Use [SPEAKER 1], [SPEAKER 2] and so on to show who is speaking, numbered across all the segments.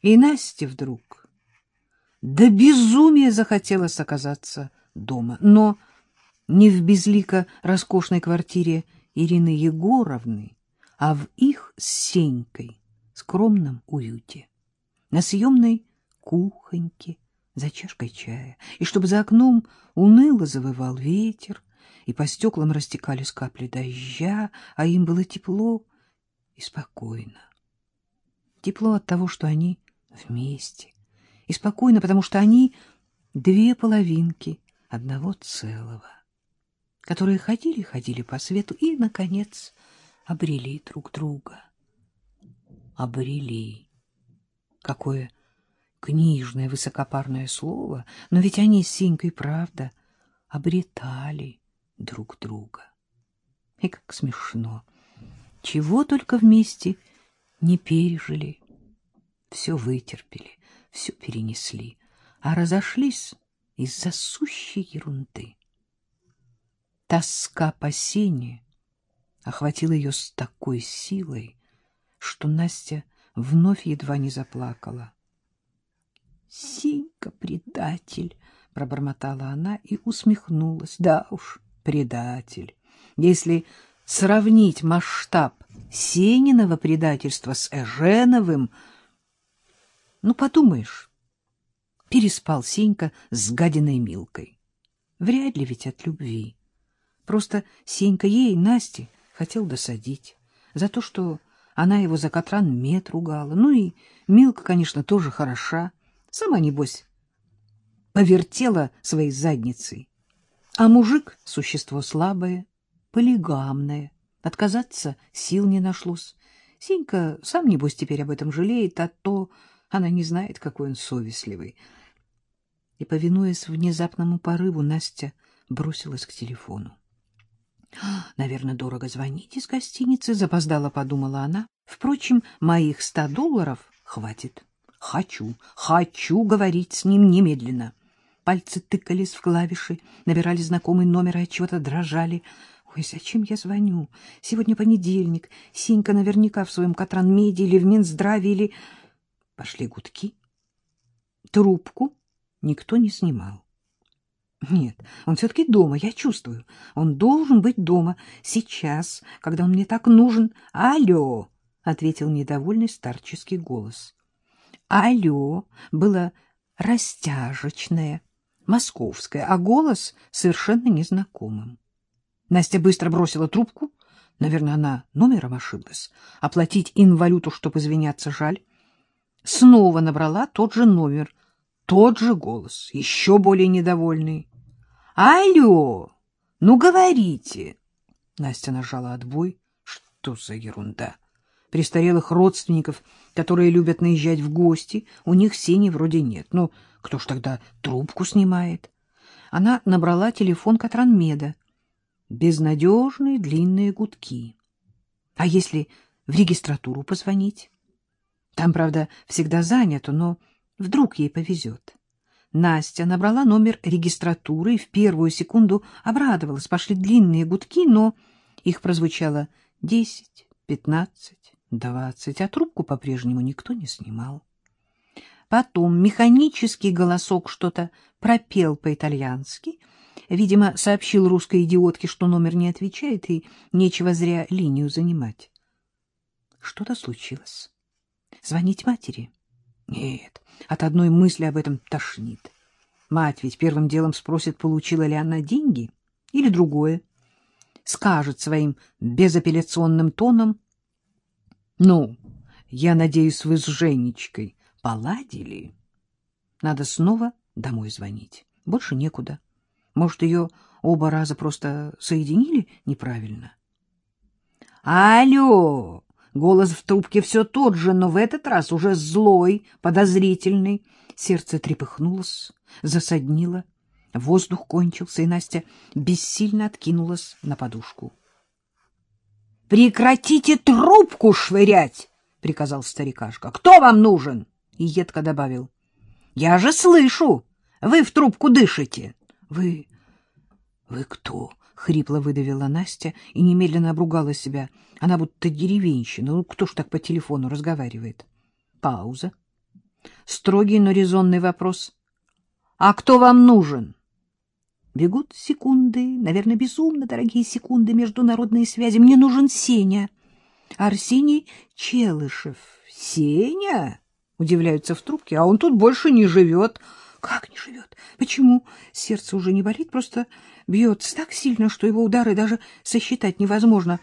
[SPEAKER 1] И Насте вдруг до безумия захотелось оказаться дома, но не в безлико роскошной квартире Ирины Егоровны, а в их с Сенькой скромном уюте, на съемной кухоньке за чашкой чая, и чтобы за окном уныло завывал ветер, и по стеклам растекались капли дождя, а им было тепло и спокойно. Тепло от того, что они вместе, и спокойно, потому что они две половинки одного целого, которые ходили-ходили по свету и, наконец, обрели друг друга. Обрели. Какое книжное высокопарное слово, но ведь они с Синькой, правда, обретали друг друга. И как смешно. Чего только вместе не пережили. Все вытерпели, все перенесли, а разошлись из-за сущей ерунды. Тоска по сене охватила ее с такой силой, что Настя вновь едва не заплакала. — Синька, предатель! — пробормотала она и усмехнулась. — Да уж, предатель. Если сравнить масштаб Сениного предательства с Эженовым... Ну, подумаешь, переспал Сенька с гадиной Милкой. Вряд ли ведь от любви. Просто Сенька ей, Насте, хотел досадить за то, что она его за Катран мед ругала. Ну и Милка, конечно, тоже хороша. Сама, небось, повертела своей задницей. А мужик — существо слабое, полигамное. Отказаться сил не нашлось. Сенька сам, небось, теперь об этом жалеет, а то она не знает, какой он совестливый. И, повинуясь внезапному порыву, Настя бросилась к телефону. Наверное, дорого звонить из гостиницы, запоздала, подумала она. Впрочем, моих ста долларов хватит. Хочу, хочу говорить с ним немедленно. Пальцы тыкались в клавиши, набирали знакомый номер и отчего-то дрожали. Ой, зачем я звоню? Сегодня понедельник. Синька наверняка в своем Катранмеде или в Минздраве, или... Пошли гудки. Трубку никто не снимал. Нет, он все-таки дома, я чувствую. Он должен быть дома сейчас, когда он мне так нужен. Алло, — ответил недовольный старческий голос. Алло было растяжечное, московское, а голос совершенно незнакомым. Настя быстро бросила трубку. Наверное, она номером ошиблась. Оплатить инвалюту, чтобы извиняться, жаль. Снова набрала тот же номер, тот же голос, еще более недовольный. Алло, ну говорите. Настя нажала отбой. Что за ерунда? Престарелых родственников, которые любят наезжать в гости, у них сени вроде нет. Ну, кто ж тогда трубку снимает? Она набрала телефон Катранмеда. Безнадежные длинные гудки. А если в регистратуру позвонить? Там, правда, всегда занято, но вдруг ей повезет. Настя набрала номер регистратуры и в первую секунду обрадовалась. Пошли длинные гудки, но их прозвучало десять, пятнадцать, двадцать, а трубку по-прежнему никто не снимал. Потом механический голосок что-то пропел по-итальянски, видимо, сообщил русской идиотке, что номер не отвечает, и нечего зря линию занимать. Что-то случилось. Звонить матери? Нет, от одной мысли об этом тошнит. Мать ведь первым делом спросит, получила ли она деньги или другое. Скажет своим безапелляционным тоном. Ну, я надеюсь, вы с Женечкой поладили. Надо снова домой звонить. Больше некуда. Может, ее оба раза просто соединили неправильно? Алло! Голос в трубке все тот же, но в этот раз уже злой, подозрительный. Сердце трепыхнулось, засаднило. Воздух кончился, и Настя бессильно откинулась на подушку. — Прекратите трубку швырять! — приказал старикашка. — Кто вам нужен? И едко добавил. — Я же слышу! Вы в трубку дышите! — Вы... вы кто? — хрипло выдавила Настя и немедленно обругала себя. Она будто деревенщина. Ну, кто ж так по телефону разговаривает? Пауза. строгий, но резонный вопрос. — А кто вам нужен? Бегут секунды, наверное, безумно дорогие секунды международные связи. Мне нужен Сеня. Арсений Челышев. — Сеня? — удивляются в трубке. — А он тут больше не живет. — Как не живет? Почему? Сердце уже не болит, просто бьется так сильно, что его удары даже сосчитать невозможно.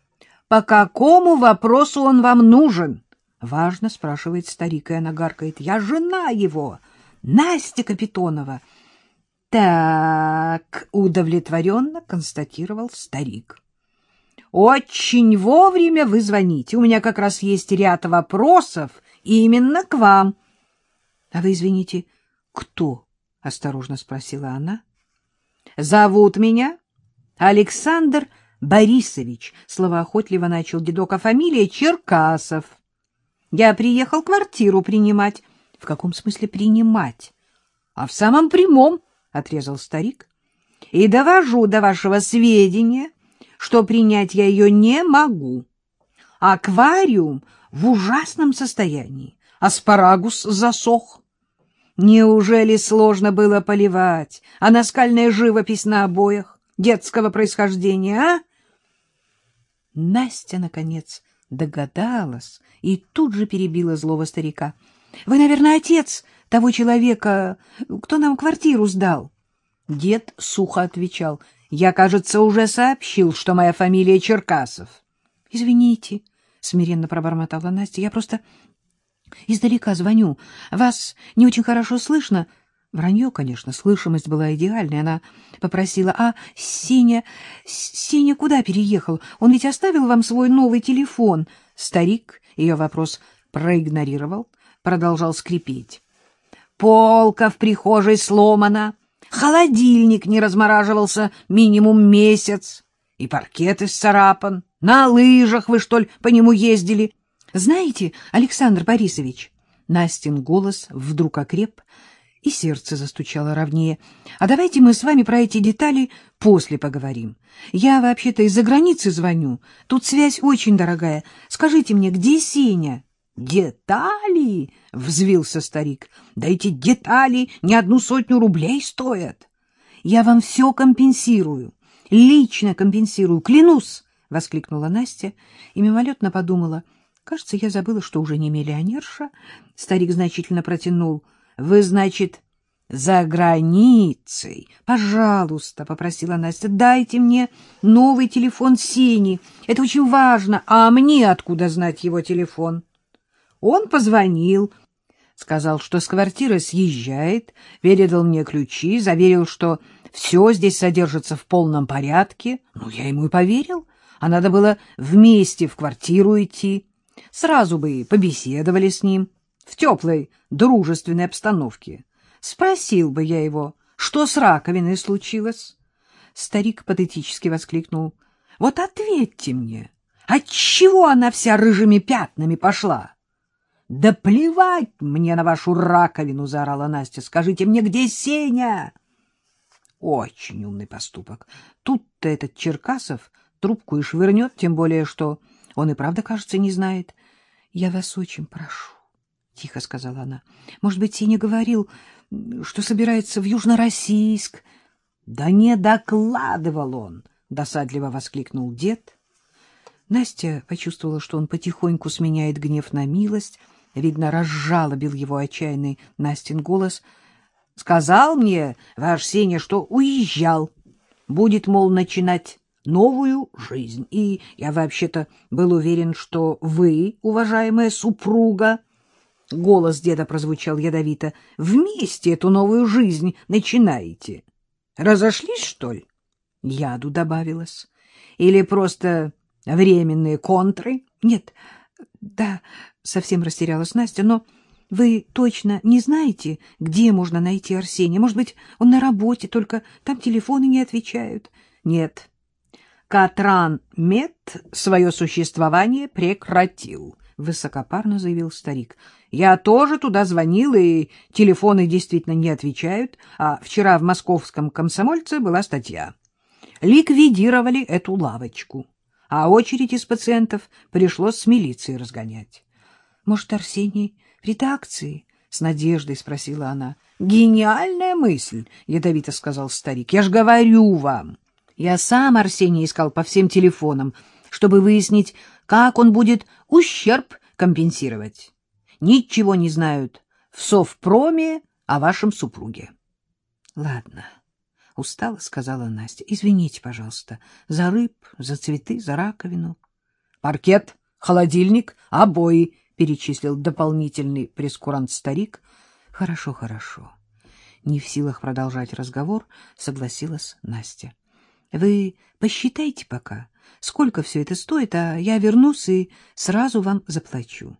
[SPEAKER 1] — По какому вопросу он вам нужен? — важно спрашивает старик, и она гаркает. — Я жена его, Настя Капитонова. — Так, — удовлетворенно констатировал старик. — Очень вовремя вы звоните. У меня как раз есть ряд вопросов именно к вам. — А вы, извините, кто? — осторожно спросила она. — Зовут меня Александр Борисович, — словоохотливо начал дедок, — а фамилия Черкасов. — я приехал квартиру принимать. — В каком смысле принимать? — А в самом прямом, — отрезал старик. — И довожу до вашего сведения, что принять я ее не могу. Аквариум в ужасном состоянии. Аспарагус засох. Неужели сложно было поливать, а наскальная живопись на обоях детского происхождения, а? Настя, наконец, догадалась и тут же перебила злого старика. — Вы, наверное, отец того человека, кто нам квартиру сдал? Дед сухо отвечал. — Я, кажется, уже сообщил, что моя фамилия Черкасов. — Извините, — смиренно пробормотала Настя, — я просто издалека звоню. Вас не очень хорошо слышно. — Вранье, конечно, слышимость была идеальной. Она попросила, а Сеня... Сеня куда переехал? Он ведь оставил вам свой новый телефон. Старик ее вопрос проигнорировал, продолжал скрипеть. Полка в прихожей сломана, холодильник не размораживался минимум месяц, и паркет исцарапан. На лыжах вы, что ли, по нему ездили? Знаете, Александр Борисович... Настин голос вдруг окреп, и сердце застучало ровнее. А давайте мы с вами про эти детали после поговорим. Я вообще-то из-за границы звоню. Тут связь очень дорогая. Скажите мне, где Сеня? Детали? Взвился старик. Да эти детали не одну сотню рублей стоят. Я вам все компенсирую. Лично компенсирую, клянусь, воскликнула Настя и мимолетно подумала. Кажется, я забыла, что уже не миллионерша. Старик значительно протянул — вы, значит, за границей? Пожалуйста, — попросила Настя, — дайте мне новый телефон Сени. Это очень важно. А мне откуда знать его телефон? Он позвонил, сказал, что с квартиры съезжает, передал мне ключи, заверил, что все здесь содержится в полном порядке. Ну, я ему и поверил. А надо было вместе в квартиру идти. Сразу бы побеседовали с ним в теплой, дружественной обстановке. Спросил бы я его, что с раковиной случилось. Старик патетически воскликнул. — Вот ответьте мне, отчего она вся рыжими пятнами пошла? — Да плевать мне на вашу раковину, — заорала Настя. — Скажите мне, где Сеня? Очень умный поступок. Тут-то этот Черкасов трубку и швырнет, тем более, что он и правда, кажется, не знает. Я вас очень прошу. — тихо сказала она. — Может быть, Сеня говорил, что собирается в Южно-Российск? — Да не докладывал он! — досадливо воскликнул дед. Настя почувствовала, что он потихоньку сменяет гнев на милость. Видно, разжалобил его отчаянный Настин голос. — Сказал мне ваш Сеня, что уезжал. Будет, мол, начинать новую жизнь. И я вообще-то был уверен, что вы, уважаемая супруга, Голос деда прозвучал ядовито. — Вместе эту новую жизнь начинаете. Разошлись, что ли? Яду добавилось. Или просто временные контры? Нет, да, совсем растерялась Настя, но вы точно не знаете, где можно найти Арсения? Может быть, он на работе, только там телефоны не отвечают? Нет. Катран Мед свое существование прекратил, высокопарно заявил старик. Я тоже туда звонил, и телефоны действительно не отвечают, а вчера в московском комсомольце была статья. Ликвидировали эту лавочку, а очередь из пациентов пришлось с милицией разгонять. Может, Арсений в редакции? — с надеждой спросила она. — Гениальная мысль, — ядовито сказал старик. — Я ж говорю вам. Я сам Арсений искал по всем телефонам, чтобы выяснить, как он будет ущерб компенсировать. Ничего не знают в Совпроме о вашем супруге. — Ладно, — устало сказала Настя. — Извините, пожалуйста, за рыб, за цветы, за раковину. — Паркет, холодильник, обои, — перечислил дополнительный прескурант-старик. — Хорошо, хорошо. Не в силах продолжать разговор, согласилась Настя. — Вы посчитайте пока, сколько все это стоит, а я вернусь и сразу вам заплачу.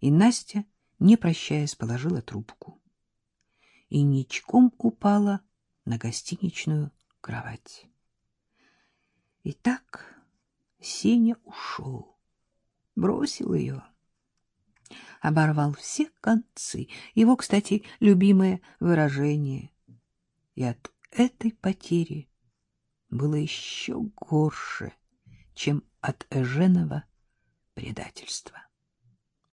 [SPEAKER 1] И Настя, не прощаясь, положила трубку. И ничком упала на гостиничную кровать. Итак, Сеня ушел, бросил ее оборвал все концы. Его, кстати, любимое выражение. И от этой потери было еще горше, чем от Эженова предательства.